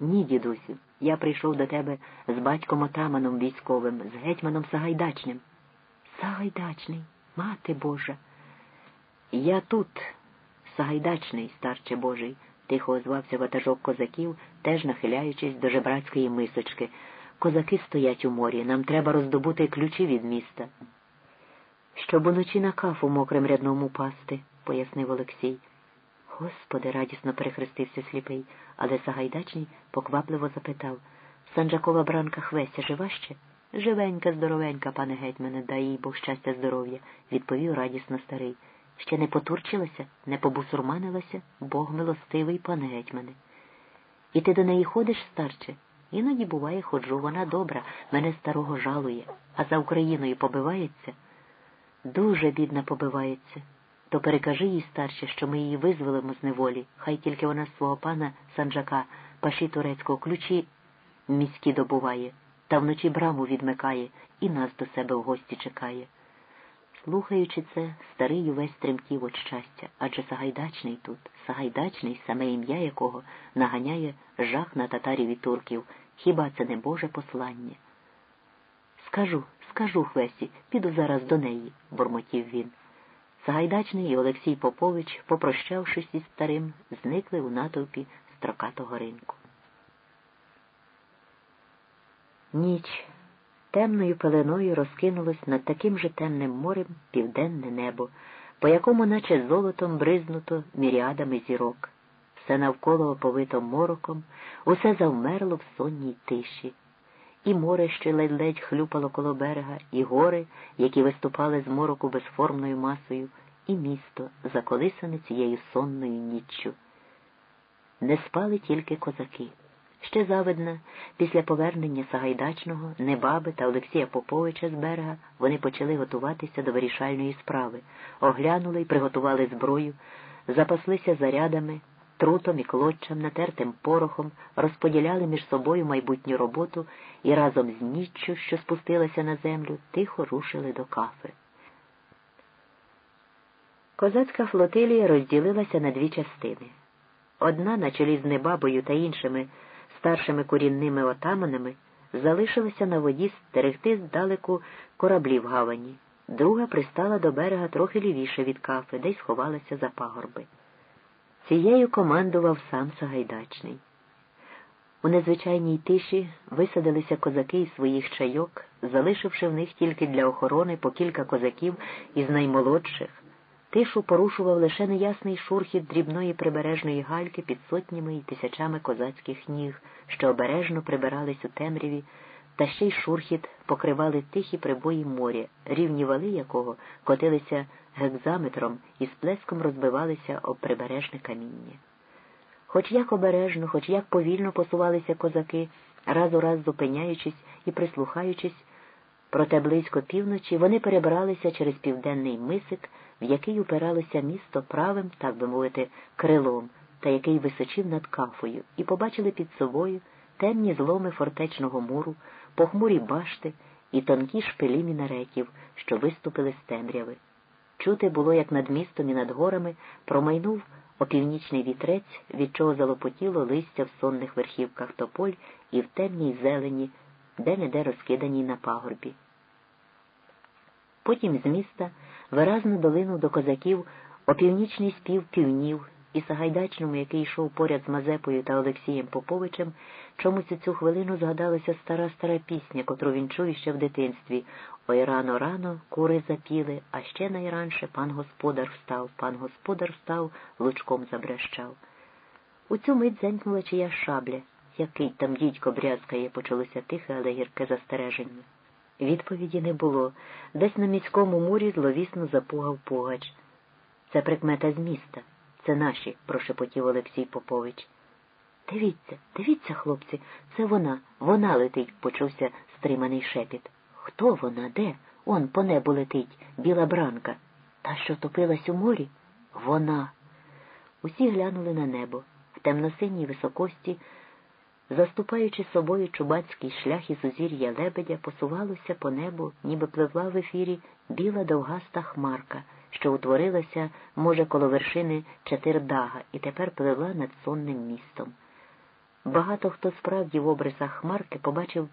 Ні, дідусю, я прийшов до тебе з батьком отаманом військовим, з гетьманом Сагайдачним. Сагайдачний, мати Божа. Я тут, Сагайдачний, старче Божий, тихо озвався ватажок козаків, теж нахиляючись до жебрацької мисочки. Козаки стоять у морі, нам треба роздобути ключі від міста. Щоб уночі на кафу мокрим рядному пасти, пояснив Олексій. Господи, радісно перехрестився сліпий, але Сагайдачний поквапливо запитав Санджакова бранка Хвеся жива ще? Живенька, здоровенька, пане гетьмане, дай їй Бог щастя, здоров'я, відповів радісно старий. Ще не потурчилася, не побусурманилася, Бог милостивий, пане гетьмане. І ти до неї ходиш, старче? Іноді, буває, ходжу, вона добра, мене старого жалує, а за Україною побивається. Дуже бідна побивається. То перекажи їй старше, що ми її визволимо з неволі, хай тільки вона свого пана Санджака, паші турецького, ключі міські добуває, та вночі браму відмикає і нас до себе в гості чекає. Слухаючи це, старий увесь тремтів від щастя, адже Сагайдачний тут, Сагайдачний, саме ім'я якого наганяє жах на татарів і турків. Хіба це не Боже послання? Скажу, скажу, Хвесі, піду зараз до неї, бурмотів він. Сагайдачний і Олексій Попович, попрощавшись із старим, зникли у натовпі строкатого ринку. Ніч темною пеленою розкинулось над таким же темним морем південне небо, по якому, наче золотом, бризнуто міріадами зірок. Все навколо оповито мороком, усе завмерло в сонній тиші. І море, що ледь-ледь хлюпало коло берега, і гори, які виступали з мороку безформною масою, і місто, заколисане цією сонною ніччю. Не спали тільки козаки. Ще завидна, після повернення Сагайдачного, Небаби та Олексія Поповича з берега вони почали готуватися до вирішальної справи, оглянули й приготували зброю, запаслися зарядами, трутом і клоччам, натертим порохом, розподіляли між собою майбутню роботу і разом з ніччю, що спустилася на землю, тихо рушили до кафи. Козацька флотилія розділилася на дві частини. Одна, на чолі з Небабою та іншими старшими корінними отаманами, залишилася на воді стерегти здалеку кораблі в гавані, друга пристала до берега трохи лівіше від кафи, де й сховалася за пагорби. Цією командував сам Сагайдачний. У незвичайній тиші висадилися козаки із своїх чайок, залишивши в них тільки для охорони по кілька козаків із наймолодших. Тишу порушував лише неясний шурхіт дрібної прибережної гальки під сотнями і тисячами козацьких ніг, що обережно прибирались у темряві, та ще й шурхіт покривали тихі прибої моря, рівні вали якого котилися гекзаметром і з плеском розбивалися об прибережне каміння. Хоч як обережно, хоч як повільно посувалися козаки, раз у раз зупиняючись і прислухаючись, проте близько півночі вони перебралися через південний мисик, в який упиралося місто правим, так би мовити, крилом, та який височив над кафою, і побачили під собою темні зломи фортечного муру, похмурі башти і тонкі шпилі мінаретів, що виступили з темряви. Чути було, як над містом і над горами промайнув опівнічний вітрець, від чого залопотіло листя в сонних верхівках тополь і в темній зелені, де не де розкиданій на пагорбі. Потім з міста виразно долинув до козаків опівнічний спів півнів і Сагайдачному, який йшов поряд з Мазепою та Олексієм Поповичем, чомусь у цю хвилину згадалася стара стара пісня, котру він чув іще в дитинстві. Ой рано рано кури запіли, а ще найранше пан господар встав, пан господар встав, лучком забрещав. У цю мить дзенькнула чия шабля. Який там дідько брязкає, почалося тихе, але гірке застереження. Відповіді не було. Десь на міському морі зловісно запугав пугач. Це прикмета з міста. Це наші, прошепотів Олексій Попович. Дивіться, дивіться, хлопці, це вона, вона летить, почувся стриманий шепіт. Хто вона? Де? Он по небу летить, біла бранка. Та, що топилась у морі? Вона. Усі глянули на небо. В темносиній високості, заступаючи собою чубацький шлях із узір'я лебедя, посувалося по небу, ніби пливла в ефірі біла довгаста хмарка що утворилася, може, коло вершини Чатирдага і тепер пливла над сонним містом. Багато хто справді в обрисах Хмарки побачив